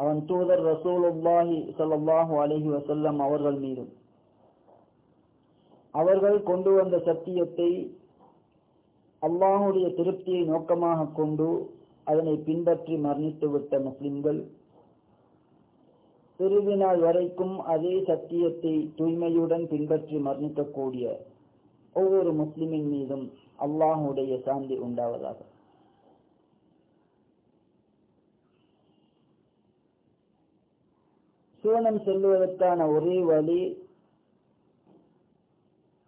அவன் தூதர் ரசூலுல்லாஹி ஸல்லல்லாஹு அலஹி வசல்லம் அவர்கள் மீதும். அவர்கள் கொண்டு வந்த சத்தியத்தை அல்லாஹுடைய திருப்தியை நோக்கமாக கொண்டு அதனை பின்பற்றி மரணித்துவிட்ட முஸ்லிம்கள் திருவினால் நாள் வரைக்கும் அதே சத்தியத்தை தூய்மையுடன் பின்பற்றி மரணிக்கக்கூடிய ஒவ்வொரு முஸ்லிமின் மீதும் அல்லாஹுடைய சாந்தி உண்டாவதாக. சுவனம் செல்வதற்கான ஒரே வழி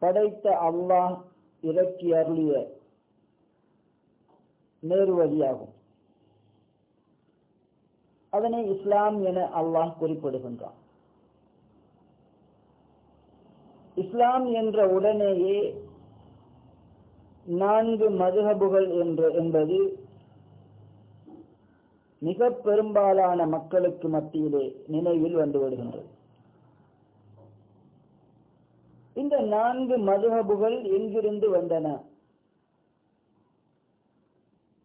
படைத்த அல்லாஹ் இறக்கி அருளிய நேரு வழியாகும். அதனை இஸ்லாம் என அல்லாஹ் குறிப்பிடுகின்றான். இஸ்லாம் என்ற உடனேயே நான்கு மதுகபுகள் என்று என்பது மிக பெரும்பாலான மக்களுக்கு மத்தியிலே நினைவில் வந்து விடுகின்றது. இந்த நான்கு மதுகபுகள் எங்கிருந்து வந்தன?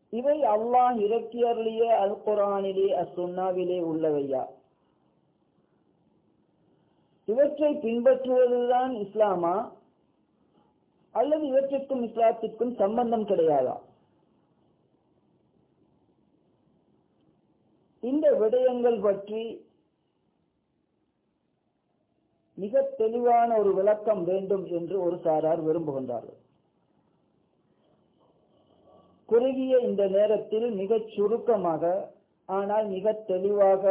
இவை அல்லாஹ் இறக்கியருளிய அல் குரானிலே அசுன்னாவிலே உள்ளவையா? இவற்றை பின்பற்றுவதுதான் இஸ்லாமா? அல்லது இவற்றுக்கும் இஸ்லாத்திற்கும் சம்பந்தம் கிடையாதா? இந்த விடயங்கள் பற்றி மிக தெளிவான ஒரு விளக்கம் வேண்டும் என்று ஒரு சாரார் விரும்புகின்றார்கள். குறுகிய இந்த நேரத்தில் மிகச் சுருக்கமாக ஆனால் மிக தெளிவாக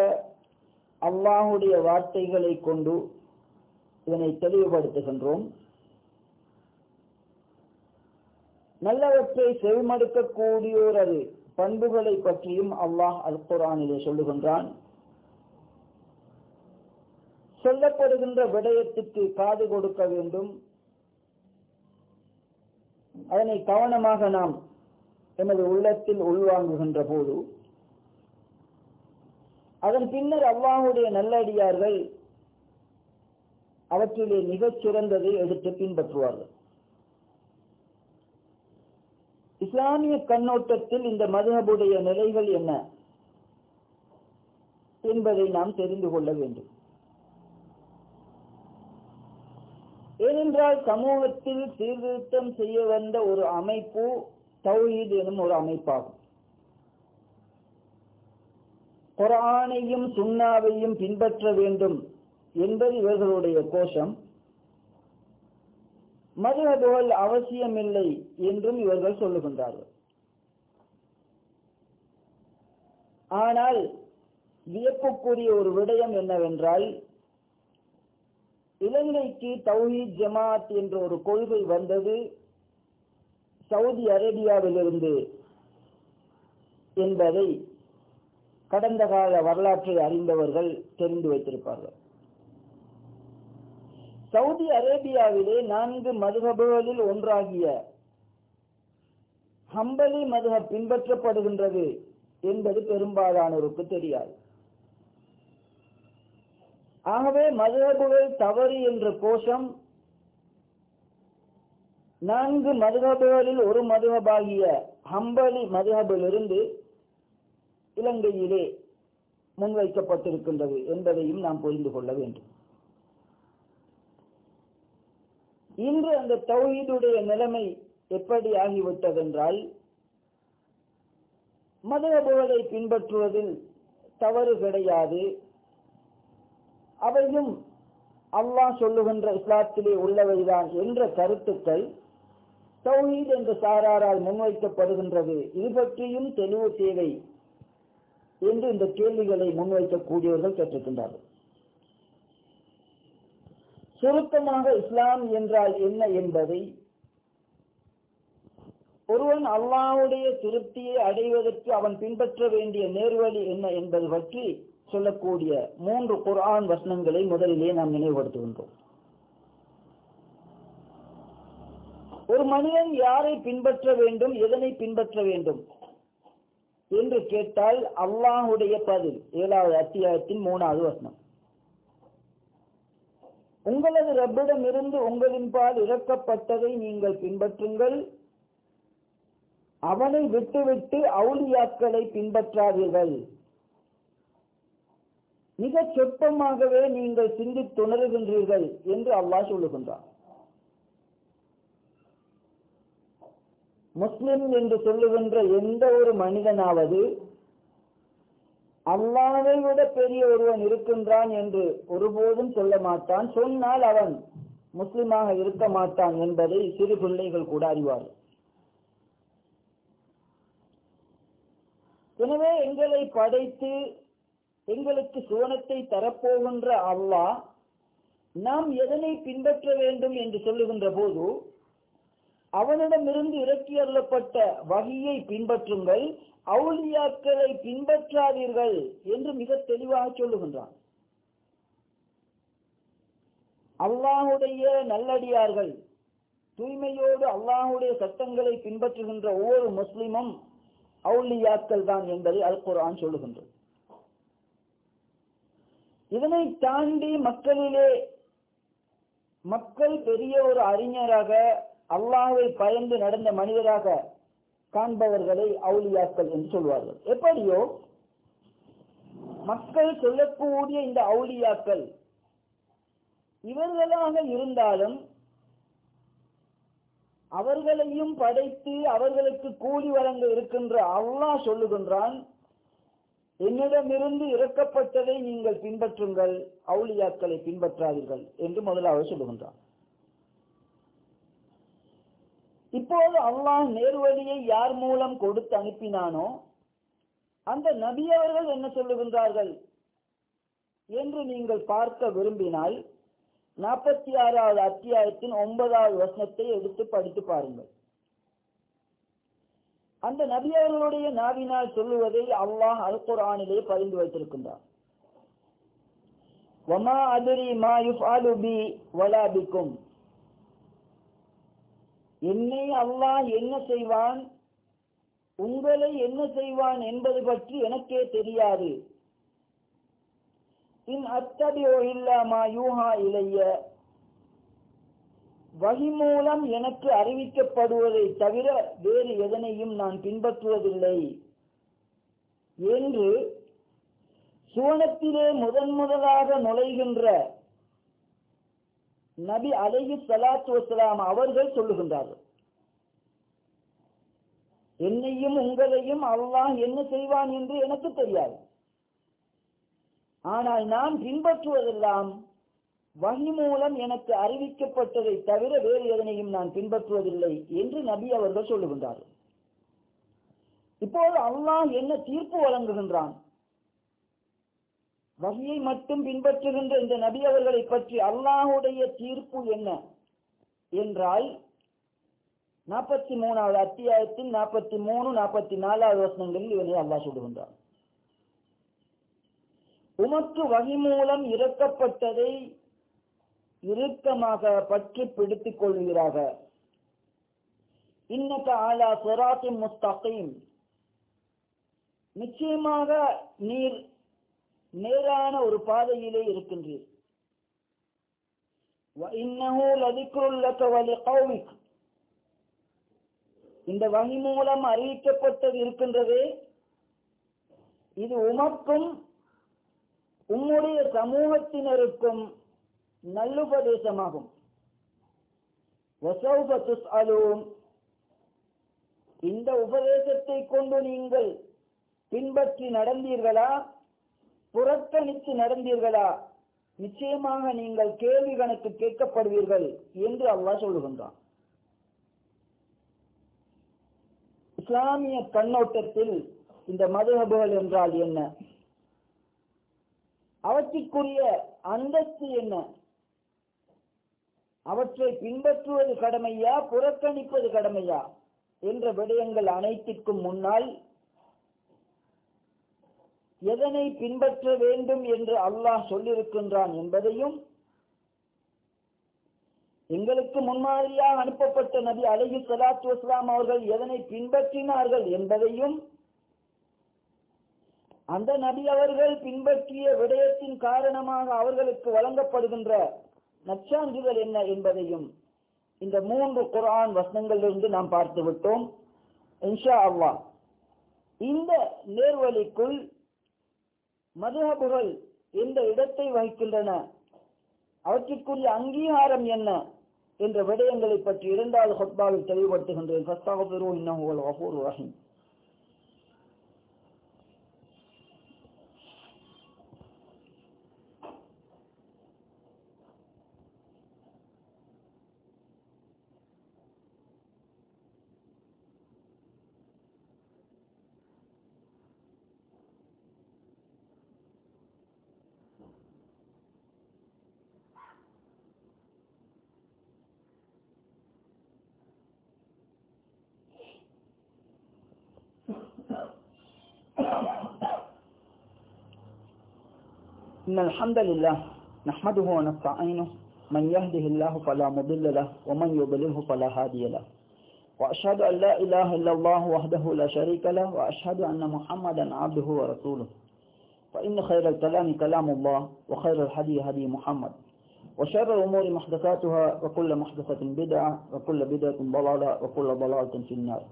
அல்லாஹுடைய வார்த்தைகளை கொண்டு இதனை தெளிவுபடுத்துகின்றோம். நல்லவற்றை செவிமடுக்கக்கூடியோரது பண்புகளை பற்றியும் அல்லாஹ் அல் குரானிலே சொல்லுகின்றான். சொல்லப்படுகின்ற விடயத்துக்கு காது கொடுக்க வேண்டும். அதனை கவனமாக நாம் எமது உள்ளத்தில் உள்வாங்குகின்ற போது அதன் பின்னர் அவ்வாவுடைய நல்லடியார்கள் அவற்றிலே மிகச் சிறந்ததை எடுத்து பின்பற்றுவார்கள். இஸ்லாமிய கண்ணோட்டத்தில் இந்த மதுஹபுடைய நிலைகள் என்ன என்பதை நாம் தெரிந்து கொள்ள வேண்டும். ஏனென்றால் சமூகத்தில் சீர்திருத்தம் செய்ய வந்த ஒரு அமைப்பு தௌஹீத் எனும் ஒரு அமைப்பாகும். குரானையும் சுண்ணாவையும் பின்பற்ற வேண்டும் என்பது இவர்களுடைய கோஷம். மதுஹபுகள் அவசியமில்லை என்றும் இவர்கள் சொல்லுகின்றார்கள். ஆனால் வியப்புக்குரிய ஒரு விடயம் என்னவென்றால் இலங்கைக்கு தௌஹீத் ஜமாத் என்ற ஒரு கொள்கை வந்தது சவுதி அரேபியாவிலிருந்து என்பதை கடந்த கால வரலாற்றை அறிந்தவர்கள் தெரிந்து வைத்திருப்பார்கள். சவுதி அரேபியாவிலே நான்கு மதுகபுகளில் ஒன்றாகிய ஹம்பலி மதுக பின்பற்றப்படுகின்றது என்பது பெரும்பாலானோருக்கு தெரியாது. ஆகவே மதுகபுகள் தவறு என்ற கோஷம் நான்கு மதுகபுகளில் ஒரு மதுகபாகிய ஹம்பலி மதுகபிலிருந்து இலங்கையிலே முன்வைக்கப்பட்டிருக்கின்றது என்பதையும் நாம் புரிந்து கொள்ள வேண்டும். இன்று அந்த தௌஹீதுடைய நிலைமை எப்படி ஆகிவிட்டதென்றால் மதுரபுகளை பின்பற்றுவதில் தவறு கிடையாது. அவையும் அல்லாஹ் சொல்லுகின்ற இஸ்லாத்திலே உள்ளவைதான் என்ற கருத்துக்கள் தௌஹீத் என்ற சாராரால் முன்வைக்கப்படுகின்றது. இது பற்றியும் தெளிவு தேவை என்று இந்த கேள்விகளை முன்வைக்கக்கூடியவர்கள் கேட்டிருக்கின்றார்கள். சுருக்கமாக இஸ்லாம் என்றால் என்ன என்பதை ஒருவன் அல்லாவுடைய திருப்தியை அடைவதற்கு அவன் பின்பற்ற வேண்டிய நேர்வழி என்ன என்பது பற்றி சொல்லக்கூடிய மூன்று குரான் வசனங்களை முதலிலே நாம் நினைவுபடுத்துகின்றோம். ஒரு மனிதன் யாரை பின்பற்ற வேண்டும் எதனை பின்பற்ற வேண்டும் என்று கேட்டால் அல்லாஹுடைய பதில் ஏழாவது அத்தியாயத்தின் மூணாவது வசனம். உங்களது ரப்பிடமிருந்து உங்களின் பால் இறக்கப்பட்டதை நீங்கள் பின்பற்றுங்கள். அவனை விட்டுவிட்டு அவுளியாக்களை பின்பற்றாதீர்கள். மிக சொற்பமாகவே நீங்கள் சிந்தித்துணர்கின்றீர்கள் என்று அல்லாஹ் சொல்லுகின்றான். முஸ்லிம் என்று சொல்லுகின்ற எந்த ஒரு மனிதனாவது அல்லாவை விட பெரிய ஒருவன் இருக்கின்றான் என்று ஒருபோதும் சொல்ல மாட்டான். சொன்னால் அவன் முஸ்லிமாக இருக்க மாட்டான் என்பதை சிறு பிள்ளைகள் கூட அறிவார்கள். எனவே எங்களை படைத்து எங்களுக்கு சுவனத்தை தரப்போகின்ற அல்லாஹ் நாம் எதனை பின்பற்ற வேண்டும் என்று சொல்லுகின்ற போது அவனிடமிருந்து இறக்கி அருளப்பட்ட வகையை பின்பற்றுங்கள். அவுளியாக்களை பின்பற்றாதீர்கள் என்று மிக தெளிவாக சொல்லுகின்றான். அல்லாஹுடைய நல்லடியார்கள் தூய்மையோடு அல்லாஹுடைய சட்டங்களை பின்பற்றுகின்ற ஒவ்வொரு முஸ்லிமும் அவுளியாக்கள் தான் என்பதை அல் சொல்லுகின்றது. இதனை தாண்டி மக்களிலே மக்கள் பெரிய ஒரு அறிஞராக அல்லாஹை பயந்து நடந்த மனிதராக காண்பவர்களை அவுளியாக்கள் என்று சொல்வார்கள். எப்படியோ? மக்கள் சொல்லக்கூடிய இந்த அவுளியாக்கள் இவர்களாக இருந்தாலும் அவர்களையும் படைத்து அவர்களுக்கு கூலி வழங்க இருக்கின்ற அல்லாஹ் சொல்லுகின்றான் என்னிடமிருந்து இறக்கப்பட்டதை நீங்கள் பின்பற்றுங்கள் அவுளியாக்களை பின்பற்றாதீர்கள் என்று முதலாவது சொல்லுகின்றான். இப்போது அல்லாஹ் நேர்வழியை யார் மூலம் கொடுத்து அனுப்பினானோ அந்த நபி அவர்கள் என்ன சொல்லுகின்றார்கள்? என்று நீங்கள் பார்க்க விரும்பினால் நாற்பத்தி ஆறாவது அத்தியாயத்தின் ஒன்பதாவது வசனத்தை எடுத்து படித்து பாருங்கள். அந்த நபி அவர்களுடைய நாவினால் சொல்லுவதை அல்லாஹ் அல் குரானிலே பதிந்து வைத்திருக்கின்றார். வமா அதிரி மா யுஃபாலு பி வலாபிக்கும் என்னை அல்லாஹ் என்ன செய்வான்? உங்களை என்ன செய்வான் என்பது பற்றி எனக்கே தெரியாது. இன் அத்தபியோ இல்லாமா யூஹா இளைய வகி மூலம் எனக்கு அறிவிக்கப்படுவதை தவிர வேறு எதனையும் நான் பின்பற்றுவதில்லை. என்று சுவனத்திலே முதன் முதலாக நுழைகின்ற நபி அலைஹி சலாத்து வசலாம் அவர்கள் சொல்லுகின்றார்கள். என்னையும் உங்களையும் அல்லாஹ் என்ன செய்வான் என்று எனக்கு தெரியாது. ஆனால் நான் பின்பற்றுவதெல்லாம் வகி மூலம் எனக்கு அறிவிக்கப்பட்டதை தவிர வேறு எதனையும் நான் பின்பற்றுவதில்லை என்று நபி அவர்கள் சொல்லுகின்றார்கள். இப்போது அல்லாஹ் என்ன தீர்ப்பு வழங்குகின்றான்? வகையை மட்டும் பின்பற்றுகின்ற இந்த நபி அவர்களை பற்றி அல்லாஹுடைய தீர்ப்பு என்ன? என்றால் நாற்பத்தி மூணாவது அத்தியாயத்தில் நாற்பத்தி மூணு நாற்பத்தி நாலாவது வசனங்களில் இவனை அல்லாஹ் சொல்லுகின்றான். உமக்கு வகி மூலம் இறக்கப்பட்டதை இறுக்கமாக பற்றி பிடித்துக் கொள்கிறாக இன்னக்க ஆலா சிராத்தின் முஸ்தகீம். நிச்சயமாக நீர் நேரான ஒரு பாதையிலே இருக்கின்றீர். இந்த வகி மூலம் அறிவிக்கப்பட்டது இருக்கின்றதே. இது உமக்கும் உம்முடைய சமூகத்தினருக்கும் நல்லுபதேசமாகும். இந்த உபதேசத்தை கொண்டு நீங்கள் பின்பற்றி நடந்தீர்களா? புறக்கணித்து நடந்தீர்களா? நிச்சயமாக நீங்கள் கேள்வி கணக்கு கேட்கப்படுவீர்கள் என்று அல்லாஹ் சொல்லுகின்றான். இஸ்லாமிய கண்ணோட்டத்தில் இந்த மதுஹபுகள் என்றால் என்ன? அவற்றிற்குரிய அந்தஸ்து என்ன? அவற்றை பின்பற்றுவது கடமையா புறக்கணிப்பது கடமையா? என்ற விடயங்கள் அனைத்திற்கும் முன்னால் எதனை பின்பற்ற வேண்டும் என்று அல்லாஹ் சொல்லியிருக்கின்றான் என்பதையும் எங்களுக்கு முன்மாதிரியாக அனுப்பப்பட்ட நபி அலஹி சலாத்து வஸ்லாம் அவர்கள் எதனை பின்பற்றினார்கள் என்பதையும் அந்த நபி அவர்கள் பின்பற்றிய விடயத்தின் காரணமாக அவர்களுக்கு வழங்கப்படுகின்ற நச்சான்றுகள் என்ன என்பதையும் இந்த மூன்று குரான் வசனங்களிலிருந்து நாம் பார்த்து விட்டோம் இன்ஷா அல்லா இந்த நேர்வழிக்குள் மதுஹபுகள் எந்த இடத்தை வகிக்கின்றன. அவற்றிற்குரிய அங்கீகாரம் என்ன என்ற விடயங்களை பற்றி இரண்டாவது ஹொட்பாவில் தெளிவுபடுத்துகின்றேன். إن الحمد لله نحمده ونستعينه. من يهده الله فلا مضل له ومن يضلله فلا هادي له. وأشهد أن لا إله إلا الله وحده لا شريك له وأشهد أن محمدا عبده ورسوله. فإن خير الكلام كلام الله وخير الهدي هدي محمد. وشر الأمور محدثاتها وكل محدثة بدعة وكل بدعة ضلالة وكل ضلالة في النار.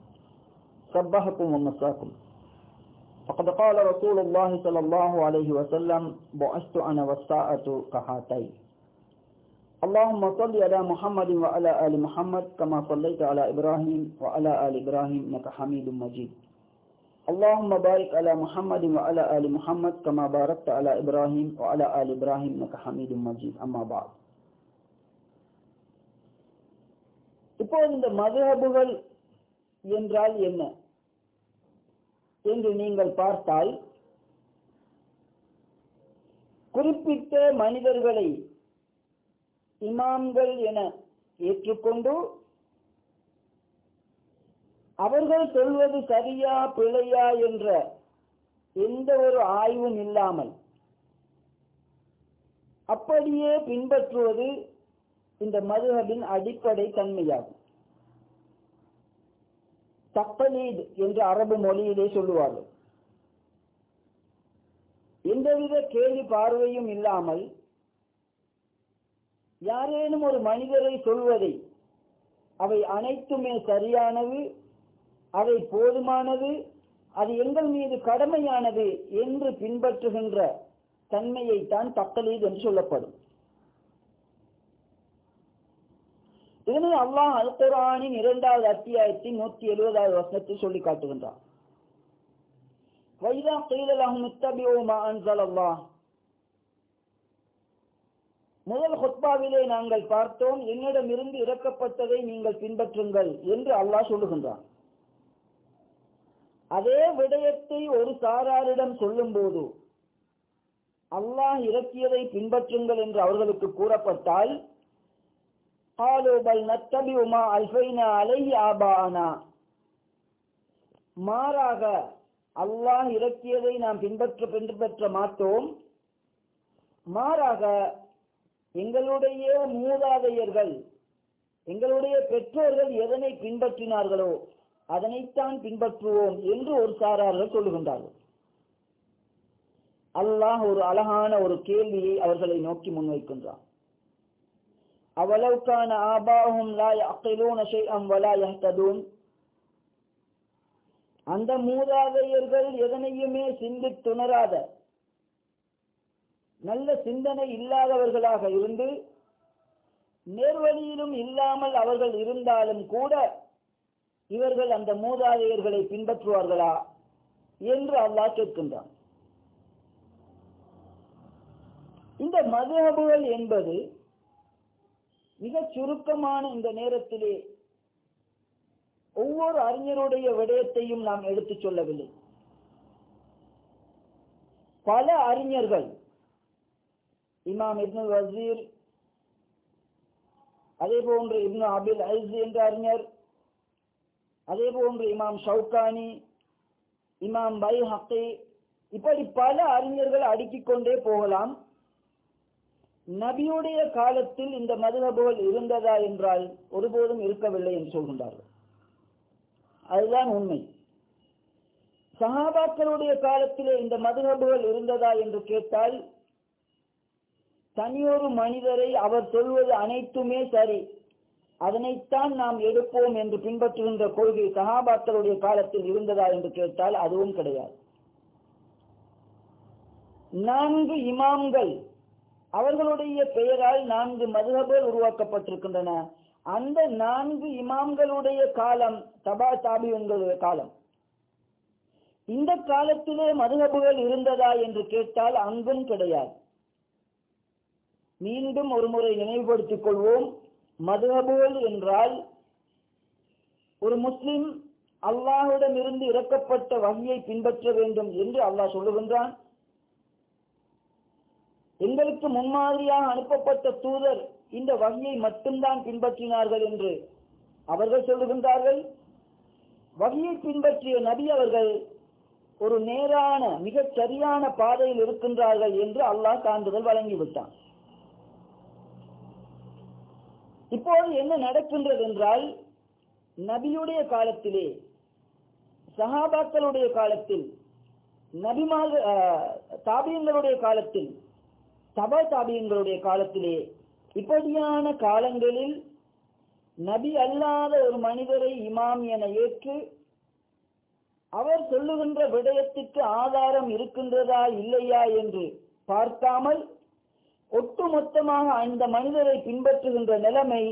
صبحكم ومساكم. فقد قال رسول الله صلى الله عليه وسلم بعثت أنا والساعة كهاتين اللهم صل على محمد وعلى آل محمد كما صليت على إبراهيم وعلى آل إبراهيم إنك حميد مجيد اللهم بارك على محمد وعلى آل محمد كما باركت على إبراهيم وعلى آل إبراهيم إنك حميد مجيد أما بعد இப்போது இந்த மதுஹபுகள் என்றால் என்ன என்று நீங்கள் பார்த்தால் குறிப்பிட்ட மனிதர்களை இமாம்கள் என ஏற்றுக்கொண்டு அவர்கள் சொல்வது சரியா பிழையா என்ற எந்த ஒரு ஆய்வும் இல்லாமல் அப்படியே பின்பற்றுவது இந்த மதுஹபின் அடிப்படை தன்மையாகும். தப்பலீத் என்று அரபு மொழியிலே சொல்லுவார்கள். எந்தவித கேள்வி பார்வையும் இல்லாமல் யாரேனும் ஒரு மனிதரை சொல்வதை அவை அனைத்துமே சரியானது அவை போதுமானது அது எங்கள் மீது கடமையானது என்று பின்பற்றுகின்ற தன்மையை தான் தக்கலீத் என்று சொல்லப்படும். இதனை அல்லாஹ் அல் குரானின் இரண்டாவது அத்தியாயத்தின் நூத்தி எழுபதாவது வசனத்தில் சொல்லி காட்டுகின்றான் வைதா கைலலாகும் முத்தபியோமா அன்சல் அல்லாஹ் முதல் ஹொத்பாவிலே நாங்கள் பார்த்தோம் என்னிடமிருந்து இறக்கப்பட்டதை நீங்கள் பின்பற்றுங்கள் என்று அல்லாஹ் சொல்லுகின்றான். அதே விடயத்தை ஒரு சாராரிடம் சொல்லும் போது அல்லாஹ் இறக்கியதை பின்பற்றுங்கள் என்று அவர்களுக்கு கூறப்பட்டால் قالوا بل نتبع ما ألفينا عليه آباءنا மாறாக அல்லாஹ் இறக்கியதை நாம் பின்பற்ற பின்பற்ற மாட்டோம் மாறாக எங்களுடைய மூதாதையர்கள் எங்களுடைய பெற்றோர்கள் எதனை பின்பற்றினார்களோ அதனைத்தான் பின்பற்றுவோம் என்று ஒரு சாரார்கள் சொல்லுகின்றார்கள் அல்லாஹ் ஒரு அழகான ஒரு கேள்வியை அவர்களை நோக்கி முன்வைக்கின்றான் அவலவுக்கான ஆபாவும் லா யஅகிலூன ஷைஅன் வலா அந்த மூதாதையர்கள் எதனையுமே சிந்தித்துணராத நல்ல சிந்தனை இல்லாதவர்களாக இருந்து நேர்வழியிலும் இல்லாமல் அவர்கள் இருந்தாலும் கூட இவர்கள் அந்த மூதாதையர்களை பின்பற்றுவார்களா என்று அல்லாஹ் கேட்கின்றான். இந்த மதுஹபுகள் என்பது மிக சுருக்கமான இந்த நேரத்திலே ஒவ்வொரு அறிஞருடைய விடயத்தையும் நாம் எடுத்துச் சொல்லவில்லை. பல அறிஞர்கள் இமாம் இப்னு வசீர் அதே போன்று இப்னு அபில் ஐஸ் என்ற அறிஞர் அதே போன்று இமாம் ஷவுகானி இமாம் பை ஹக்கே இப்படி பல அறிஞர்கள் அடுக்கிக் கொண்டே போகலாம். நபியுடைய காலத்தில் இந்த மதுகபோல் இருந்ததா என்றால் ஒருபோதும் இருக்கவில்லை என்று சொல்கின்றார்கள். அதுதான் உண்மை. சகாபாக்களுடைய காலத்திலே இந்த மதுகபுகள் இருந்ததா என்று கேட்டால் தனியொரு மனிதரை அவர் சொல்வது அனைத்துமே சரி அதனைத்தான் நாம் எடுப்போம் என்று பின்பற்றுகின்ற கொள்கை சகாபாக்களுடைய காலத்தில் இருந்ததா என்று கேட்டால் அதுவும் கிடையாது. நான்கு இமாம்கள் அவர்களுடைய பெயரால் நான்கு மதுகபுகள் உருவாக்கப்பட்டிருக்கின்றன. அந்த நான்கு இமாம்களுடைய காலம் தபா தாபியங்களுடைய காலம். இந்த காலத்திலே மதுகபுகள் இருந்ததா என்று கேட்டால் அங்கும் கிடையாது. மீண்டும் ஒரு முறை நினைவுபடுத்திக் கொள்வோம். மதுகபுகள் என்றால் ஒரு முஸ்லிம் அல்லாஹுடன் இருந்து இறக்கப்பட்ட வகையை பின்பற்ற வேண்டும் என்று அல்லாஹ் சொல்லுகின்றான். எங்களுக்கு முன்மாதிரியாக அனுப்பப்பட்ட தூதர் இந்த வகையை மட்டும்தான் பின்பற்றினார்கள் என்று அவர்கள் சொல்லுகின்றார்கள். வகையை பின்பற்றிய நபி அவர்கள் ஒரு நேரான மிகச் சரியான பாதையில் இருக்கின்றார்கள் என்று அல்லாஹ் சான்றிதழ் வழங்கிவிட்டான். இப்போது என்ன நடக்கின்றது என்றால் நபியுடைய காலத்திலே சஹாபாக்களுடைய காலத்தில் நபிமாக தாபியங்களுடைய காலத்தில் தபா தாபியங்களுடைய காலத்திலே இப்படியான காலங்களில் நபி அல்லாத ஒரு மனிதரை இமாம் என ஏற்று அவர் சொல்லுகின்ற விடயத்துக்கு ஆதாரம் இருக்கின்றதா இல்லையா என்று பார்க்காமல் ஒட்டுமொத்தமாக அந்த மனிதரை பின்பற்றுகின்ற நிலைமை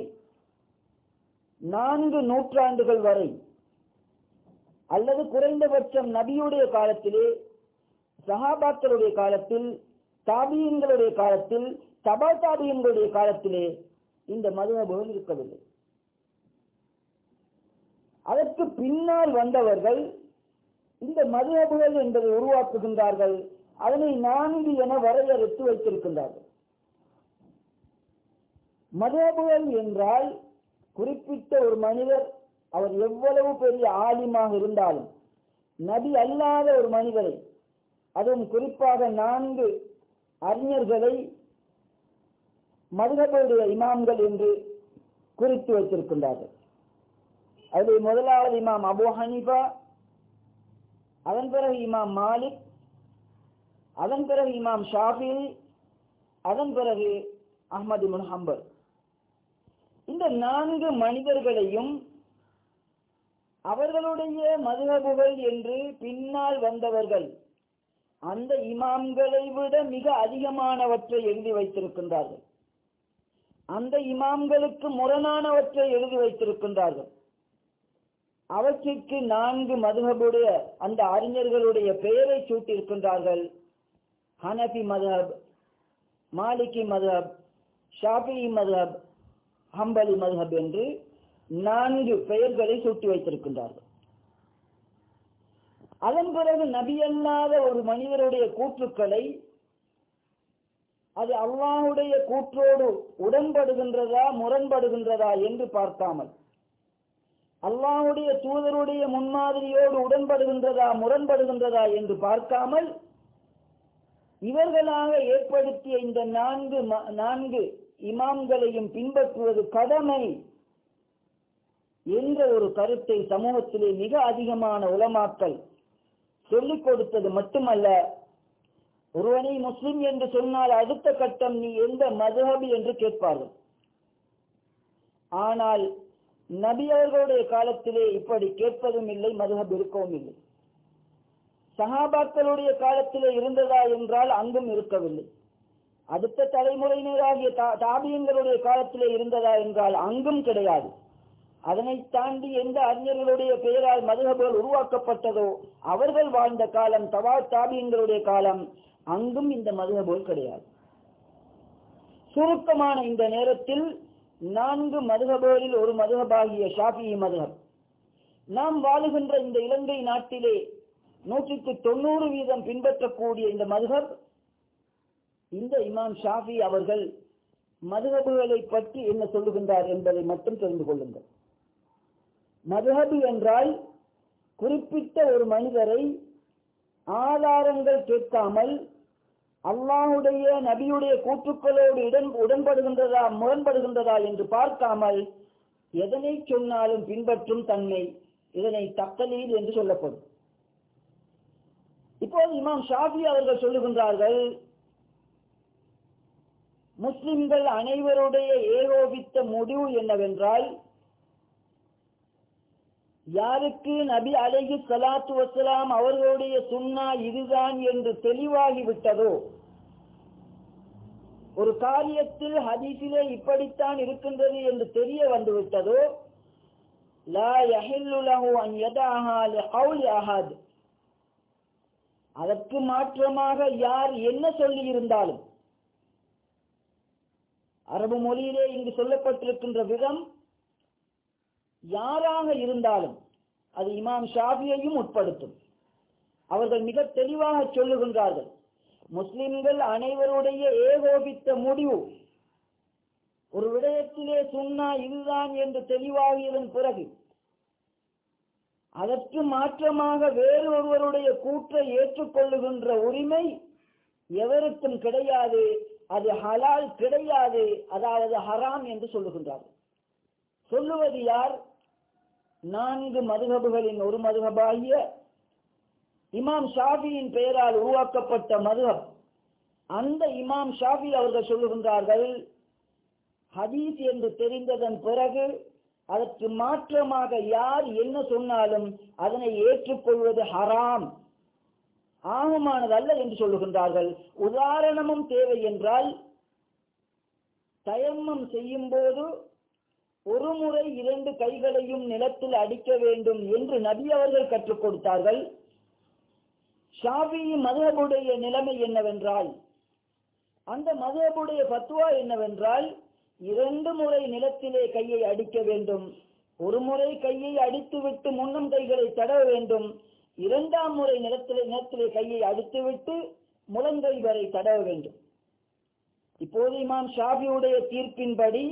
நான்கு நூற்றாண்டுகள் வரை அல்லது குறைந்தபட்சம் நபியுடைய காலத்திலே சஹாபாக்களுடைய காலத்தில் தாபியங்களுடைய காலத்தில் தபா தாபியங்களுடைய காலத்திலே இந்த மதுமபுகள் இருக்கவில்லை. அதற்கு பின்னால் வந்தவர்கள் இந்த மதுமபுகள் என்பதை உருவாக்குகின்றார்கள். அதனை நான்கு என வரையறுத்து வைத்திருக்கின்றார்கள். மதபுகள் என்றால் குறிப்பிட்ட ஒரு மனிதர் அவர் எவ்வளவு பெரிய ஆலிமாக இருந்தாலும் நபி அல்லாத ஒரு மனிதரை அதுவும் குறிப்பாக நான்கு அறிஞர்களை மதுகபுடைய இமாம்கள் என்று குறித்து வைத்திருக்கின்றார்கள் அது முதலாவது இமாம் அபு ஹனிபா அதன் பிறகு இமாம் மாலிக் அதன் பிறகு இமாம் ஷாஃபி அதன் பிறகு அஹமது முன் ஹம்பர் இந்த நான்கு மனிதர்களையும் அவர்களுடைய மதுகபுகள் என்று பின்னால் வந்தவர்கள் அந்த இமாம்களை விட மிக அதிகமானவற்றை எழுதி வைத்திருக்கின்றார்கள். அந்த இமாம்களுக்கு முரணானவற்றை எழுதி வைத்திருக்கின்றார்கள். அவற்றிற்கு நான்கு மதுஹபுடைய அந்த அறிஞர்களுடைய பெயரை சூட்டியிருக்கின்றார்கள். ஹனபி மதுஹப் மாலிகி மதுஹப் ஷாபி மதுஹப் ஹம்பலி மதுஹப் என்று நான்கு பெயர்களை சூட்டி வைத்திருக்கின்றார்கள். அதன் பிறகு நபியல்லாத ஒரு மனிதருடைய கூற்றுக்களை அது அல்லாஹுடைய கூற்றோடு உடன்படுகின்றதா முரண்படுகின்றதா என்று பார்க்காமல் அல்லாஹுடைய தூதருடைய முன்மாதிரியோடு உடன்படுகின்றதா முரண்படுகின்றதா என்று பார்க்காமல் இவர்களாக ஏற்படுத்திய இந்த நான்கு நான்கு இமாம்களையும் பின்பற்றுவது கடமை என்ற ஒரு கருத்தை சமூகத்திலே மிக அதிகமான உலமாக்கல் சொல்லிக் கொடுத்தது மட்டுமல்ல. ஒருவனை முஸ்லிம் என்று சொன்னால் அடுத்த கட்டம் நீ எந்த மதுஹபி என்று கேட்பார்கள். ஆனால் நபி அவர்களுடைய காலத்திலே இப்படி கேட்பதும் இல்லை மதுஹப் இருக்கவும் இல்லை. சஹாபாக்களுடைய காலத்திலே இருந்ததா என்றால் அங்கும் இருக்கவில்லை. அடுத்த தலைமுறையினராகிய தாபியங்களுடைய காலத்திலே இருந்ததா என்றால் அங்கும் கிடையாது. அதனை தாண்டி எந்த அறிஞர்களுடைய பெயரால் மதுகபுகள் உருவாக்கப்பட்டதோ அவர்கள் வாழ்ந்த காலம் தவா தாபியங்களுடைய காலம் அங்கும் இந்த மதுகபுகள் கிடையாது. சுருக்கமான இந்த நேரத்தில் நான்கு மதுகபுகளில் ஒரு மதுகபாகிய ஷாஃபி மதுகப். நாம் வாழுகின்ற இந்த இலங்கை நாட்டிலே நூற்றுக்கு தொண்ணூறு வீதம் பின்பற்றக்கூடிய இந்த மதுகப் இந்த இமாம் ஷாஃபி அவர்கள் மதுகபுகளை பற்றி என்ன சொல்லுகின்றார் என்பதை மட்டும் தெரிந்து கொள்ளுங்கள். மதுஹபு என்றால் குறிப்பிட்ட ஒரு மனிதரை ஆதாரங்கள் கேட்காமல் அல்லாஹுடைய நபியுடைய கூற்றுக்களோடு இடன் உடன்படுகின்றதா முரண்படுகின்றதா என்று பார்க்காமல் எதனை சொன்னாலும் பின்பற்றும் தன்மை இதனை தக்கலீல் என்று சொல்லப்படும். இப்போது இமாம் ஷாஃபி அவர்கள் சொல்லுகின்றார்கள் முஸ்லிம்கள் அனைவருடைய ஏகோபித்த முடிவு என்னவென்றால் யாருக்கு நபி அலைஹி சலாத்து வசலாம் அவர்களுடைய சுன்னா இதுதான் என்று தெளிவாகிவிட்டதோ? ஒரு காரியத்தில் ஹதீஸிலே இப்படித்தான் இருக்கின்றது என்று தெரிய வந்துவிட்டதோ? லா அதற்கு மாற்றமாக யார் என்ன சொல்லி இருந்தாலும் அரபு மொழியிலே இங்கு சொல்லப்பட்டிருக்கின்ற விதம் யாராக இருந்தாலும் அது இமாம் ஷாஃபியையும் உட்படுத்தும். அவர்கள் மிக தெளிவாக சொல்லுகின்றார்கள் முஸ்லிம்கள் அனைவருடைய ஏகோபித்த முடிவு ஒரு விடயத்திலே சுன்னா இதுதான் என்று தெளிவாகியதன் பிறகு அதற்கு மாற்றமாக வேறு ஒருவருடைய கூற்றை ஏற்றுக்கொள்ளுகின்ற உரிமை எவருக்கும் கிடையாது அது ஹலால் கிடையாது அதாவது ஹராம் என்று சொல்லுகின்றார்கள். சொல்லுவது யார்? நான்கு மதுகபுகளின் ஒரு மதுகபாகிய இமாம் ஷாஃபியின் பெயரால் உருவாக்கப்பட்ட மதுகப். அந்த இமாம் ஷாஃபி அவர்கள் சொல்லுகின்றார்கள் ஹதீஸ் என்று தெரிந்ததன் பிறகு அதற்கு மாற்றமாக யார் என்ன சொன்னாலும் அதனை ஏற்றுக்கொள்வது ஹராம். ஆகமானதல்ல என்று சொல்லுகின்றார்கள். உதாரணமும் தேவை என்றால் தயம்மம் செய்யும் போது ஒரு முறை இரண்டு கைகளையும் நிலத்தில் அடிக்க வேண்டும் என்று நபி அவர்கள் கற்றுக் கொடுத்தார்கள். ஷாபி மதுஹபுடைய நிலைமை என்னவென்றால் அந்த மதுஹபுடைய பத்துவா என்னவென்றால் இரண்டு முறை நிலத்திலே கையை அடிக்க வேண்டும் ஒரு முறை கையை அடித்துவிட்டு முன்னும் கைகளை தடவ வேண்டும் இரண்டாம் முறை நிலத்திலே நிலத்திலே கையை அடித்துவிட்டு முழங்கை வரை தடவ வேண்டும். இப்போது இமாம் ஷாபியுடைய தீர்ப்பின்படி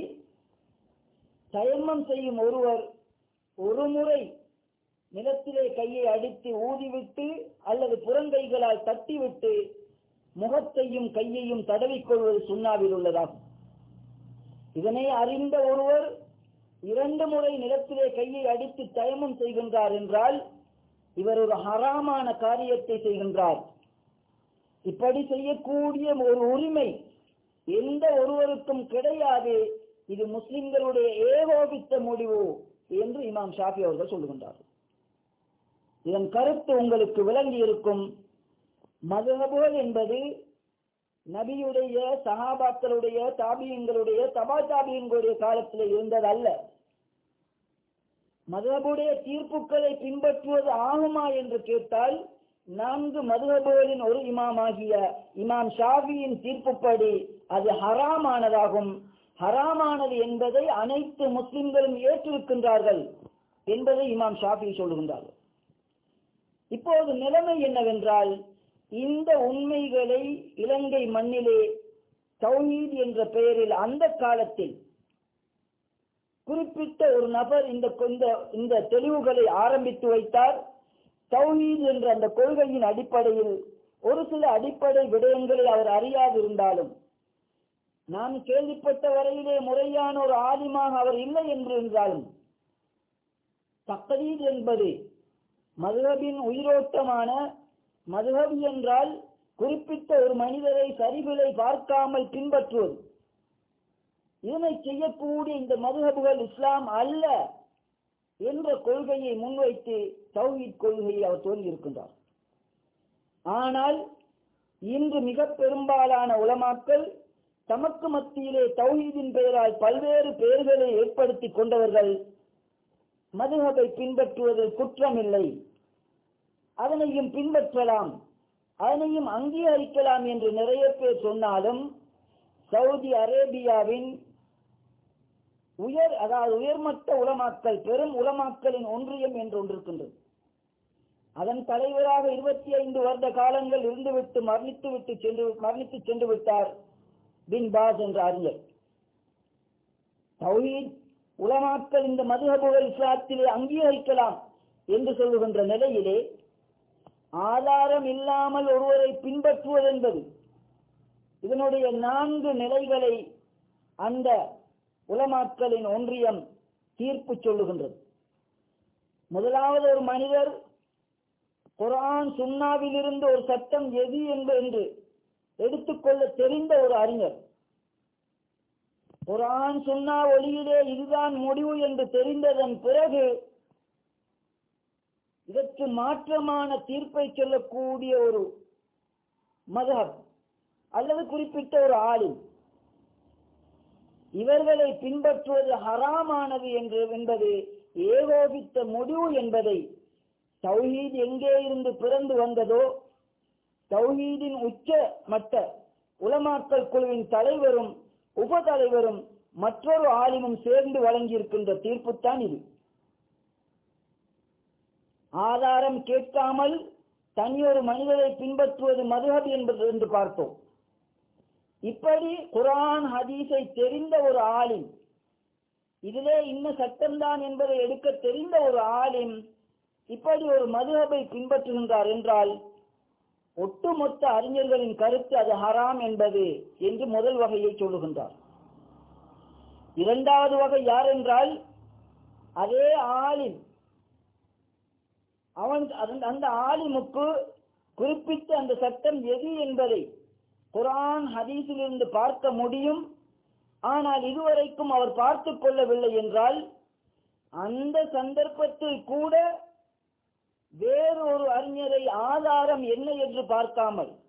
தயம்மம் செய்யும் ஒருவர் ஒரு முறை நிலத்திலே கையை அடித்து ஊதிவிட்டு அல்லது புறங்கைகளால் தட்டிவிட்டு முகத்தையும் கையையும் தடவிக்கொள்வது சுண்ணாவில் உள்ளதாகும். இதனை அறிந்த ஒருவர் இரண்டு முறை நிலத்திலே கையை அடித்து தயமம் செய்கின்றார் என்றால் இவர் ஒரு ஹராமான காரியத்தை செய்கின்றார். இப்படி செய்யக்கூடிய ஒரு உரிமை எந்த ஒருவருக்கும் கிடையாது. இது முஸ்லிம்களுடைய ஏகோபித்த முடிவு என்று இமாம் ஷாஃபி அவர்கள் சொல்லுகின்றார்கள். இதன் கருத்து உங்களுக்கு விளங்கி இருக்கும். மதுகபோல் என்பது நபியுடைய சகாபாக்களுடைய தாபியங்களுடைய தபா தாபியங்களுடைய காலத்தில் இருந்ததல்ல மதுகபுடைய தீர்ப்புகளை பின்பற்றுவது ஆகுமா என்று கேட்டால் நான்கு மதுகபோலின் ஒரு இமாமாகிய இமாம் ஷாஃபியின் தீர்ப்புப்படி அது ஹராமானதாகும். ஹராமானது என்பதை அனைத்து முஸ்லிம்களும் ஏற்றிருக்கின்றார்கள் என்பதை இமாம் ஷாஃபி சொல்லுகின்றார்கள் இப்போது நிலைமை என்னவென்றால் இந்த உண்மைகளை இலங்கை மண்ணிலே தௌஹீத் என்ற பெயரில் அந்த காலத்தில் குறிப்பிட்ட ஒரு நபர் இந்த இந்த- இந்த தெளிவுகளை ஆரம்பித்து வைத்தார். தௌஹீத் என்ற அந்த கொள்கையின் அடிப்படையில் ஒரு சில அடிப்படை விடயங்களை அவர் அறியாதிருந்தாலும் நான் கேள்விப்பட்ட வரையிலே முறையான ஒரு ஆதிமாக அவர் இல்லை என்று என்றாலும் தக்கதீத் என்பது மதுகபின் உயிரோட்டமான மதுகபி என்றால் குறிப்பிட்ட ஒரு மனிதரை சரிவிலை பார்க்காமல் பின்பற்றுவது. இதனை செய்யக்கூடிய இந்த மதுகபுகள் இஸ்லாம் அல்ல என்ற கொள்கையை முன்வைத்து தௌஹீத் கொள்கையை அவர் தோன்றியிருக்கின்றார். ஆனால் இன்று மிக பெரும்பாலான உலமாக்கள் தமக்கு மத்தியிலே தௌஹீதின் பெயரால் பல்வேறு பெயர்களை ஏற்படுத்தி கொண்டவர்கள் மதுகபை பின்பற்றுவதில் குற்றமில்லை. அதனையும் பின்பற்றலாம். அதனையும் அங்கீகரிக்கலாம் என்று நிறைய பேர் சொன்னாலும் சவுதி அரேபியாவின் உயர் அதாவது உயர்மட்ட உலமாக்கல் பெரும் உலமாக்களின் ஒன்றியம் என்று ஒன்றிருக்கின்றது. அதன் தலைவராக இருபத்தி ஐந்து வருட காலங்கள் இருந்துவிட்டு மரணித்து விட்டு சென்று மரணித்து சென்று விட்டார். பின் பாஸ் என்ற அறிஞர். தௌஹீத் உலமாக்கள் இந்த மதுஹபுகள் இஸ்லாத்திலே அங்கீகரிக்கலாம் என்று சொல்லுகின்ற நிலையிலே ஆதாரம் இல்லாமல் ஒருவரை பின்பற்றுவது என்பது இதனுடைய நான்கு நிலைகளை அந்த உலமாக்களின் ஒன்றியம் தீர்ப்பு சொல்லுகின்றது. முதலாவது ஒரு மனிதர் குரான் சுண்ணாவிலிருந்து ஒரு சட்டம் எது என்று எடுத்துக்கொள்ள தெரிந்த ஒரு அறிஞர். குரான் சொன்னா ஒளியிலே இதுதான் முடிவு என்று தெரிந்ததன் பிறகு இதற்கு மாற்றமான தீர்ப்பை சொல்லக்கூடிய ஒரு மதம் அல்லது குறிப்பிட்ட ஒரு ஆளும் இவர்களை பின்பற்றுவது ஹராமானது என்று என்பது ஏகோபித்த முடிவு என்பதை தௌஹீத் எங்கே இருந்து பிறந்து வந்ததோ தௌஹீதின் உச்ச மட்ட உலமாக்கல் குழுவின் தலைவரும் உப தலைவரும் மற்றொரு ஆலிமும் சேர்ந்து வழங்கியிருக்கின்ற தீர்ப்புத்தான் இது. ஆதாரம் கேட்காமல் தனியொரு மனிதரை பின்பற்றுவது மதுஹப் என்பது என்று பார்த்தோம். இப்படி குரான் ஹதீஸை தெரிந்த ஒரு ஆலிம் இதிலே இன்ன சட்டம்தான் என்பதை எடுக்க தெரிந்த ஒரு ஆலிம் இப்படி ஒரு மதுஹபை பின்பற்றுகின்றார் என்றால் ஒட்டுமொத்த அறிஞர்களின் கருத்து அது ஹராம் என்பது என்று முதல் வகையை சொல்லுகின்றார். இரண்டாவது வகை யார் என்றால் அதே ஆலிம். அவன் அந்த ஆலிமுக்கு குறிப்பிட்ட அந்த சட்டம் எது என்பதை குரான் ஹதீஸிலிருந்து பார்க்க முடியும். ஆனால் இதுவரைக்கும் அவர் பார்த்து கொள்ளவில்லை என்றால் அந்த சந்தர்ப்பத்தில் கூட வேறு ஒரு அறிஞரை ஆதாரம் என்ன என்று பார்க்காமல்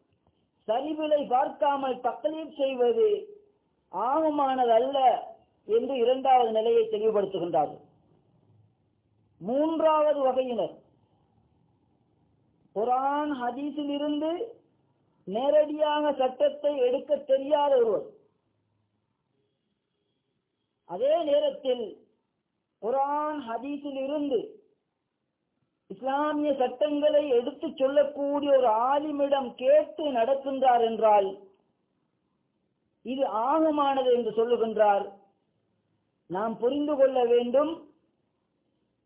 சரிவிலை பார்க்காமல் தக்லீப் செய்வது ஆகுமானதல்ல என்று இரண்டாவது நிலையை தெளிவுபடுத்துகின்றார்கள். மூன்றாவது வகையினர். குரான் ஹதீஸில் இருந்து நேரடியாக சட்டத்தை எடுக்க தெரியாத ஒருவர். அதே நேரத்தில் குரான் ஹதீஸில் இருந்து இஸ்லாமிய சட்டங்களை எடுத்து சொல்லக்கூடிய ஒரு ஆலிமிடம் கேட்டு நடக்கின்றார் என்றால் இது ஆகமானது என்று சொல்லுகின்றார். நாம் புரிந்து கொள்ள வேண்டும்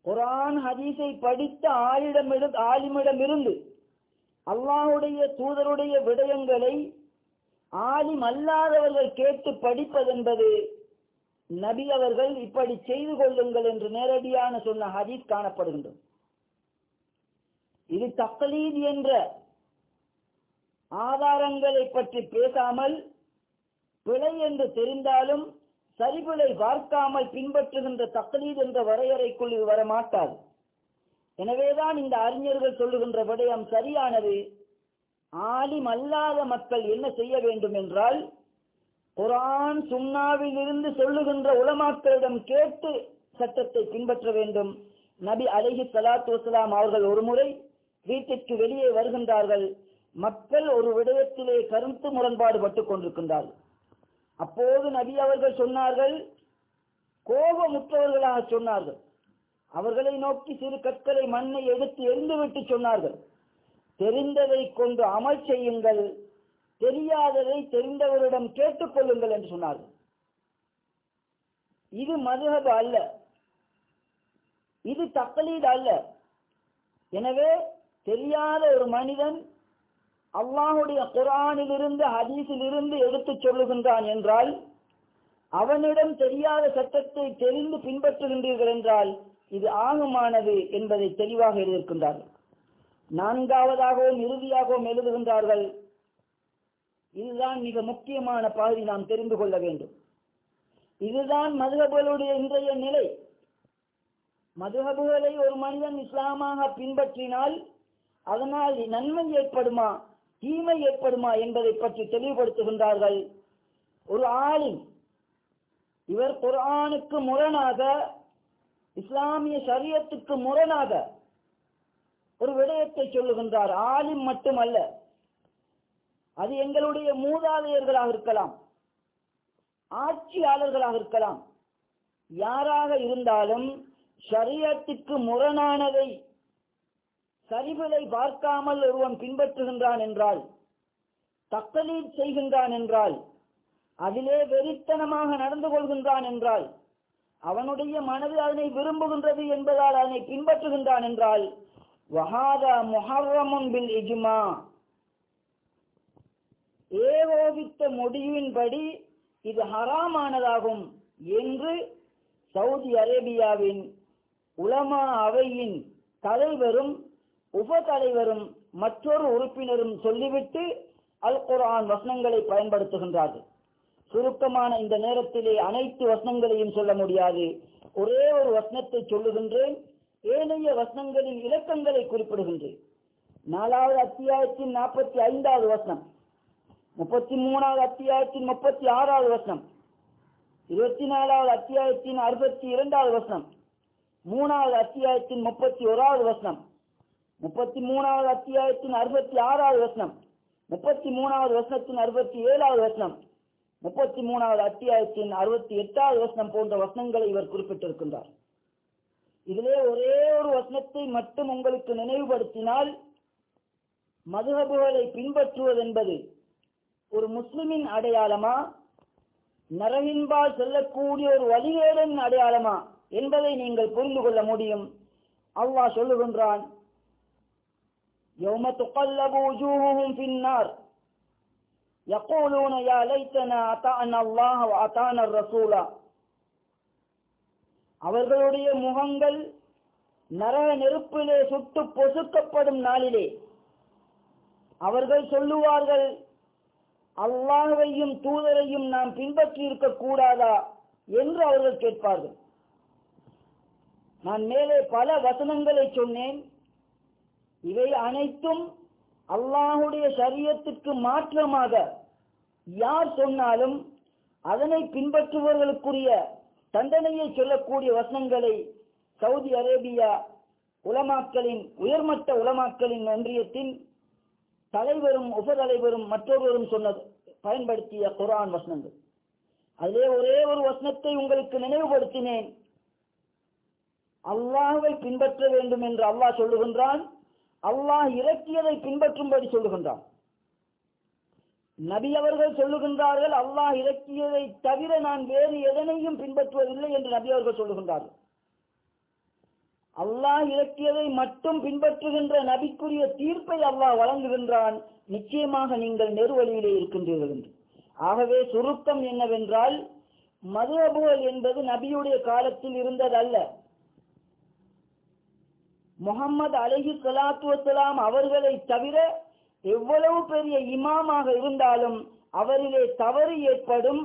குரான் ஹதீஸை படித்த ஆளிடமிடம் ஆலிமிடமிருந்து அல்லாஹுடைய தூதருடைய விடயங்களை ஆலிம் அல்லாதவர்கள் கேட்டு படிப்பதென்பது நபி அவர்கள் இப்படி செய்து கொள்ளுங்கள் என்று நேரடியான சொன்ன ஹதீஸ் காணப்படுகின்றது. இது தக்கலீத் என்ற ஆதாரங்களை பற்றி பேசாமல் பிழை என்று தெரிந்தாலும் சரிபிழை பார்க்காமல் பின்பற்றுகின்ற தக்கலீத் என்ற வரையறைக்குள் இது வரமாட்டாது. எனவேதான் இந்த அறிஞர்கள் சொல்லுகின்ற விடயம் சரியானது. ஆலிம் அல்லாத மக்கள் என்ன செய்ய வேண்டும் என்றால் குரான் சுண்ணாவில் இருந்து சொல்லுகின்ற உலமாக்களிடம் கேட்டு சட்டத்தை பின்பற்ற வேண்டும். நபி அலஹி சலாத்து வசலாம் அவர்கள் ஒரு முறை வீட்டிற்கு வெளியே வருகின்றார்கள். மக்கள் ஒரு விடயத்திலே கருத்து முரண்பாடு பட்டுக் கொண்டிருக்கின்றார்கள். அப்போது நபி அவர்கள் சொன்னார்கள் கோபமுற்றவர்களாக சொன்னார்கள். அவர்களை நோக்கி சிறு கற்களை மண்ணை எடுத்து எரிந்துவிட்டு சொன்னார்கள். தெரிந்ததை கொண்டு அமல் செய்யுங்கள் தெரியாததை தெரிந்தவரிடம் கேட்டுக்கொள்ளுங்கள் என்று சொன்னார்கள். இது மதுகபு அல்ல. இது தக்கலீடு அல்ல. எனவே தெரியாத ஒரு மனிதன் அல்லாஹுடைய குரானிலிருந்து ஹதீஸிலிருந்து எடுத்து சொல்லுகின்றான் என்றால் அவனிடம் தெரியாத சட்டத்தை தெரிந்து பின்பற்றுகின்றீர்கள் என்றால் இது ஆகமானது என்பதை தெளிவாக எழுதியிருக்கின்றார்கள் நான்காவதாகவும் இறுதியாகவும் எழுதுகின்றார்கள். இதுதான் மிக முக்கியமான பகுதி நாம் தெரிந்து கொள்ள வேண்டும். இதுதான் மதுகபுகளுடைய இன்றைய நிலை. மதுகபுகளை ஒரு மனிதன் இஸ்லாமாக பின்பற்றினால் அதனால் நன்மை ஏற்படுமா தீமை ஏற்படுமா என்பதை பற்றி தெளிவுபடுத்துகின்றார்கள். ஒரு ஆளின் இவர் குரானுக்கு முரணாக இஸ்லாமிய சரியத்துக்கு முரணாக ஒரு விடயத்தை சொல்லுகின்றார். ஆலிம் மட்டுமல்ல அது எங்களுடைய மூதாதையர்களாக இருக்கலாம் ஆட்சியாளர்களாக இருக்கலாம். யாராக இருந்தாலும் ஷரியத்துக்கு முரணானதை சரிவிலை பார்க்காமல் ஒருவன் பின்பற்றுகின்றான் என்றால் தக்கலீட் செய்கின்றான் என்றால் அதிலே வெறித்தனமாக நடந்து கொள்கின்றான் என்றால் அவனுடைய மனது அதனை விரும்புகின்றது என்பதால் அதனை பின்பற்றுகின்றான் என்றால் வஹாதா முஹர்ரமுன் பில் இஜ்மா. ஏகோபித்த முடிவின்படி இது ஹராமானதாகும் என்று சவுதி அரேபியாவின் உலமா அவையின் தலைவரும் உப தலைவரும் மற்றொரு உறுப்பினரும் சொல்லிவிட்டு அல் குரான் வசனங்களை பயன்படுத்துகின்றார்கள். சுருக்கமான இந்த நேரத்திலே அனைத்து வசனங்களையும் சொல்ல முடியாது. ஒரே ஒரு வசனத்தை சொல்லுகின்றேன். ஏனைய வசனங்களின் இலக்கங்களை குறிப்பிடுகின்றேன். நாலாவது அத்தியாயத்தின் நாற்பத்தி ஐந்தாவது வசனம் முப்பத்தி மூணாவது அத்தியாயத்தின் முப்பத்தி ஆறாவது வசனம் இருபத்தி நாலாவது அத்தியாயத்தின் அறுபத்தி இரண்டாவது வசனம் மூணாவது அத்தியாயத்தின் முப்பத்தி ஓராவது வசனம் முப்பத்தி மூணாவது அத்தியாயத்தின் அறுபத்தி ஆறாவது வசனம். முப்பத்தி மூணாவது வசனத்தின் அறுபத்தி ஏழாவது வசனம். முப்பத்தி மூணாவது அத்தியாயத்தின் அறுபத்தி எட்டாவது வசனம் போன்ற வசனங்களை இவர் குறிப்பிட்டிருக்கின்றார். இதிலே ஒரே ஒரு வசனத்தை மட்டும் உங்களுக்கு நினைவுபடுத்தினால் மதுகபுகளை பின்பற்றுவது என்பது ஒரு முஸ்லிமின் அடையாளமா? நரகின்பால் செல்லக்கூடிய ஒரு வழிகேடன் அடையாளமா? என்பதை நீங்கள் புரிந்து கொள்ள முடியும். அல்லாஹ் சொல்லுகின்றான் يوم تقلب وجوههم في النار يقولون يا ليتنا أطعنا الله وأطعنا الرسول அவர்களுடைய முகங்கள் நரக நெருப்பிலே சுட்டு பொசுக்கப்படும் நாளிலே அவர்கள் சொல்லுவார்கள் அல்லாஹையும் தூதரையும் நாம் பின்பற்றி இருக்க கூடாதா என்று அவர்கள் கேட்பார்கள் நான் மேலே பல வசனங்களை சொன்னேன் இவை அனைத்தும் அல்லாஹுடைய சரியத்துக்கு மாற்றமாக யார் சொன்னாலும் அதனை பின்பற்றுபவர்களுக்குரிய தண்டனையை சொல்லக்கூடிய வசனங்களை சவுதி அரேபியா உலமாக்களின் உயர்மட்ட உலமாக்களின் ஒன்றியத்தின் தலைவரும் உபதலைவரும் மற்றொருவரும் சொன்னது பயன்படுத்திய குரான் வசனங்கள். அதிலே ஒரே ஒரு வசனத்தை உங்களுக்கு நினைவுபடுத்தினேன். அல்லாஹை பின்பற்ற வேண்டும் என்று அல்லாஹ் சொல்லுகின்றான். அல்லாஹ் இறக்கியதை பின்பற்றும்படி சொல்லுகின்றான். நபி அவர்கள் சொல்லுகின்றார்கள் அல்லாஹ் இறக்கியதை தவிர நான் வேறு எதனையும் பின்பற்றுவதில்லை என்று நபி அவர்கள் சொல்லுகின்றார்கள். அல்லாஹ் இறக்கியதை மட்டும் பின்பற்றுகின்ற நபிக்குரிய தீர்ப்பை அல்லாஹ் வழங்குகின்றான். நிச்சயமாக நீங்கள் நெருவழியிலே இருக்கின்றீர்கள் என்று. ஆகவே சுருக்கம் என்னவென்றால் மதுஅபுகள் என்பது நபியுடைய காலத்தில் இருந்ததல்ல. முகம்மது அலஹி சலாத்து அவர்களை தவிர எவ்வளவு பெரிய இமாமாக இருந்தாலும் அவரிலே தவறு ஏற்படும்.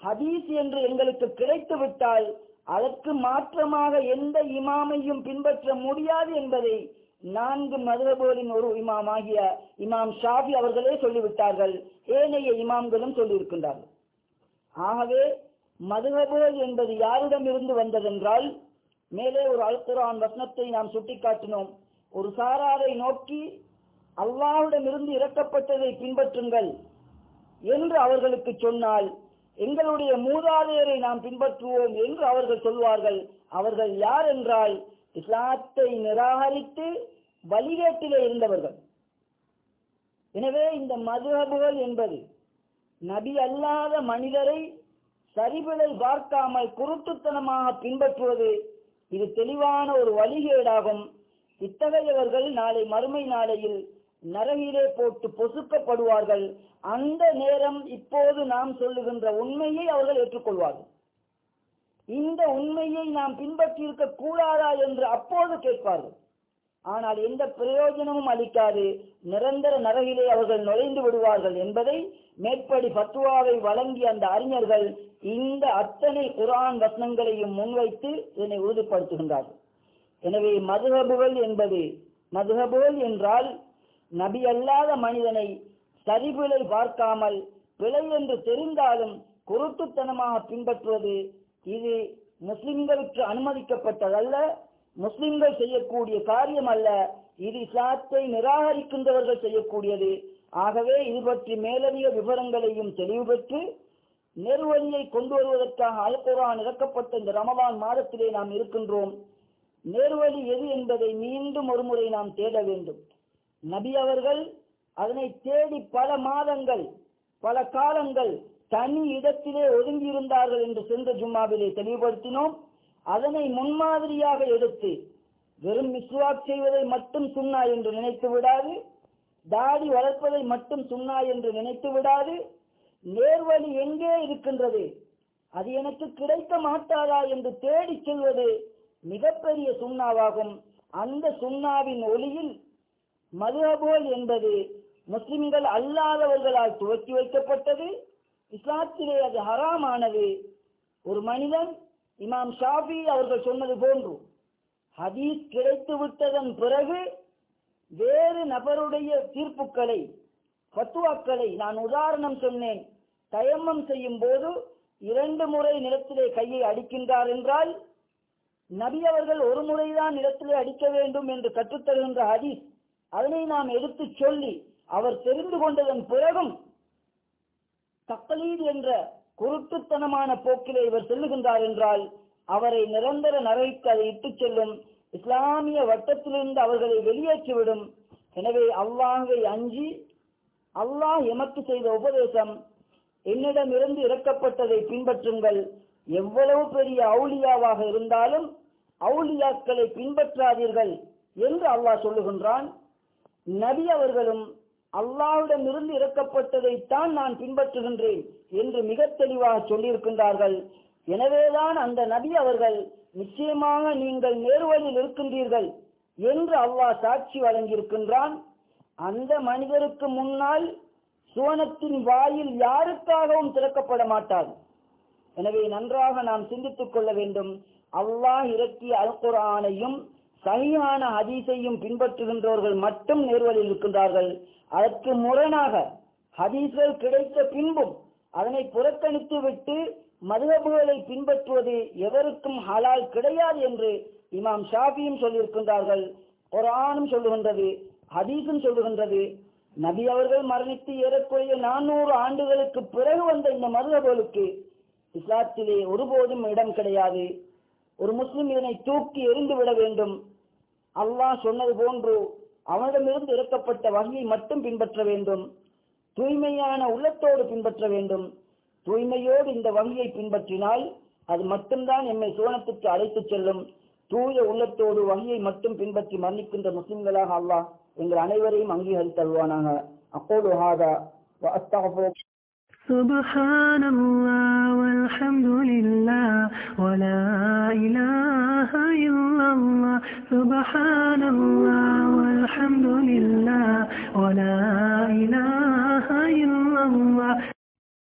ஹதீஸ் என்று எங்களுக்கு கிடைத்து விட்டால் அதற்கு மாற்றமாக எந்த இமாமையும் பின்பற்ற முடியாது என்பதை நான்கு மதுரபோலின் ஒரு இமாமாகிய இமாம் ஷாஃபி அவர்களே சொல்லிவிட்டார்கள். ஏனைய இமாம்களும் சொல்லியிருக்கின்றார்கள். ஆகவே மதுஹபுகள் என்பது யாரிடம் இருந்து வந்ததென்றால் மேலே ஒரு அல்குரான் வசனத்தை நாம் சுட்டிக்காட்டினோம். ஒரு சாராரை நோக்கி அல்லாவிடமிருந்து இறக்கப்பட்டதை பின்பற்றுங்கள் என்று அவர்களுக்கு சொன்னால் எங்களுடைய மூதாதையரை நாம் பின்பற்றுவோம் என்று அவர்கள் சொல்வார்கள். அவர்கள் யார் என்றால் இஸ்லாத்தை நிராகரித்து வழிகேட்டிலே இருந்தவர்கள். எனவே இந்த மதுஹபுகள் என்பது நபி அல்லாத மனிதரை சரிபிழை பார்க்காமல் குருட்டுத்தனமாக பின்பற்றுவது இது தெளிவான ஒரு வழிகேடாகும். இத்தகையவர்கள் நாளை மறுமை நாளையில் நரகிலே போட்டு பொசுக்கப்படுவார்கள். அந்த நேரம் இப்போது நாம் சொல்லுகின்ற உண்மையை அவர்கள் ஏற்றுக்கொள்வார்கள். இந்த உண்மையை நாம் பின்பற்றி இருக்க கூடாதா என்று அப்போது கேட்பார்கள். ஆனால் எந்த பிரயோஜனமும் அளிக்காது. நிரந்தர நரகிலே அவர்கள் நுழைந்து விடுவார்கள் என்பதை மேற்படி பத்துவாவை வழங்கிய அந்த அறிஞர்கள் இந்த அத்தனை குரான் வசனங்களையும் முன்வைத்து இதனை உறுதிப்படுத்துகின்றார்கள். எனவே மதுகபுகள் என்பது மதுகபுகள் என்றால் நபி அல்லாத மனிதனை சரிபிழை பார்க்காமல் பிழை என்று தெரிந்தாலும் குருட்டுத்தனமாக பின்பற்றுவது இது முஸ்லிம்களுக்கு அனுமதிக்கப்பட்டதல்ல முஸ்லிம்கள் செய்யக்கூடிய காரியம் அல்ல இது இஸ்லாத்தை நிராகரிக்கின்றவர்கள் செய்யக்கூடியது. ஆகவே இது பற்றி மேலதிக விவரங்களையும் தெளிவு பெற்று நெருவழியை கொண்டு வருவதற்காக அல்குரான் இறக்கப்பட்ட இந்த ரமலான் மாதத்திலே நாம் இருக்கின்றோம். நேர்வழி எது என்பதை மீண்டும் ஒருமுறை நாம் தேட வேண்டும். நபி அவர்கள் அதனை தேடி பல மாதங்கள் பல காலங்கள் தனி இடத்திலே ஒதுங்கி இருந்தார்கள் என்று சென்ற ஜும்மாவிலே தெளிவுபடுத்தினோம். அதனை முன்மாதிரியாக எடுத்து வெறும் மிஸ்வாக் செய்வதை மட்டும் சுண்ணா என்று நினைத்து விடாது. தாடி வளர்ப்பதை மட்டும் சுண்ணா என்று நினைத்து விடாது. நேர்வழி எங்கே இருக்கின்றது? அது எனக்கு கிடைக்க மாட்டாதா என்று தேடி செல்வது மிகப்பெரிய சுண்ணாவாகும். அந்த சுண்ணாவின் ஒளியில் மதுஹபோல் என்பது முஸ்லிம்கள் அல்லாதவர்களால் துவக்கி வைக்கப்பட்டது. இஸ்லாத்திலே அது ஹராமானது. ஒரு மனிதன் இமாம் ஷாஃபி அவர்கள் சொன்னது போன்று ஹதீஸ் கிடைத்து விட்டதன் பிறகு வேறு நபருடைய தீர்ப்புக்களை பத்துவாக்களை நான் உதாரணம் சொன்னேன். தயம்மம் செய்யும் போது இரண்டு முறை நிலத்திலே கையை அடிக்கின்றார் என்றால் நபி அவர்கள் ஒரு முறைதான் நிலத்திலே அடிக்க வேண்டும் என்று கற்றுத்தருகின்ற ஹதீஸ் அதனை நாம் எடுத்து சொல்லி அவர் தெரிந்து கொண்டதன் பிறகும் தக்கலீத் என்ற குருட்டுத்தனமான போக்கிலே இவர் செல்லுகின்றார் என்றால் அவரை நிரந்தர நரகிக்கு அதை இட்டுச் செல்லும் இஸ்லாமிய வட்டத்திலிருந்து அவர்களை வெளியேற்றிவிடும். எனவே அல்லாஹை அஞ்சி அல்லாஹ் எமக்கு செய்த உபதேசம் என்னிடமிருந்து இறக்கப்பட்டதை பின்பற்றுங்கள். எவ்வளவு பெரிய அவுலியாவாக இருந்தாலும் அவுலியாக்களை பின்பற்றாதீர்கள் என்று அல்லாஹ் சொல்லுகின்றான். நபி அவர்களும் அல்லாஹ்விடமிருந்து இறக்கப்பட்டதைத்தான் நான் பின்பற்றுகின்றேன் என்று மிக தெளிவாக சொல்லியிருக்கின்றார்கள். எனவேதான் அந்த நபி அவர்கள் நிச்சயமாக நீங்கள் நேர்வழியில் இருக்கின்றீர்கள் என்று அல்லாஹ் சாட்சி வழங்கியிருக்கின்றான். அந்த மனிதருக்கு முன்னால் சுவனத்தின் வாயில் யாருக்காகவும் திறக்கப்பட மாட்டார். எனவே நன்றாக நாம் சிந்தித்துக் கொள்ள வேண்டும். அல்லாஹ் இறக்கிய அல் குரானையும் சரியான ஹதீஸையும் பின்பற்றுகின்றவர்கள் மட்டும் நேர்வழியில் இருக்கின்றார்கள். அதற்கு முரணாக ஹதீஸ்கள் கிடைத்த பின்பும் அதனை புறக்கணித்து விட்டு மதுகபுகளை பின்பற்றுவது எவருக்கும் ஹலால் கிடையாது என்று இமாம் ஷாஃபியும் சொல்லியிருக்கின்றார்கள். குரானும் சொல்லுகின்றது ஹதீஸும் சொல்லுகின்றது. நபி அவர்கள் மரணித்து ஏறக்குறைய நானூறு ஆண்டுகளுக்கு பிறகு வந்த இந்த மதுகபுகளுக்கு இஸ்லாத்திலே ஒருபோதும் இடம் கிடையாது. ஒரு முஸ்லிம் இதனை தூக்கி எறிந்து விட வேண்டும். அல்லாஹ் சொன்னது போன்று அவனிடமிருந்து இறக்கப்பட்ட வகையை மட்டும் பின்பற்ற வேண்டும். தூய்மையான உள்ளத்தோடு பின்பற்ற வேண்டும். தூய்மையோடு இந்த வகையை பின்பற்றினால் அது மட்டும்தான் எம்மை சுவனத்துக்கு அழைத்துச் செல்லும் தூய உள்ளத்தோடு வகையை மட்டும் பின்பற்றி மன்னிக்கின்ற முஸ்லிம்களாக அல்லாஹ் எங்கள் அனைவரையும் அங்கீகரித்தல்வானாக அப்போது ஹாதா وأستغفر سبحان الله والحمد لله ولا إله إلا الله سبحان الله والحمد لله ولا إله إلا الله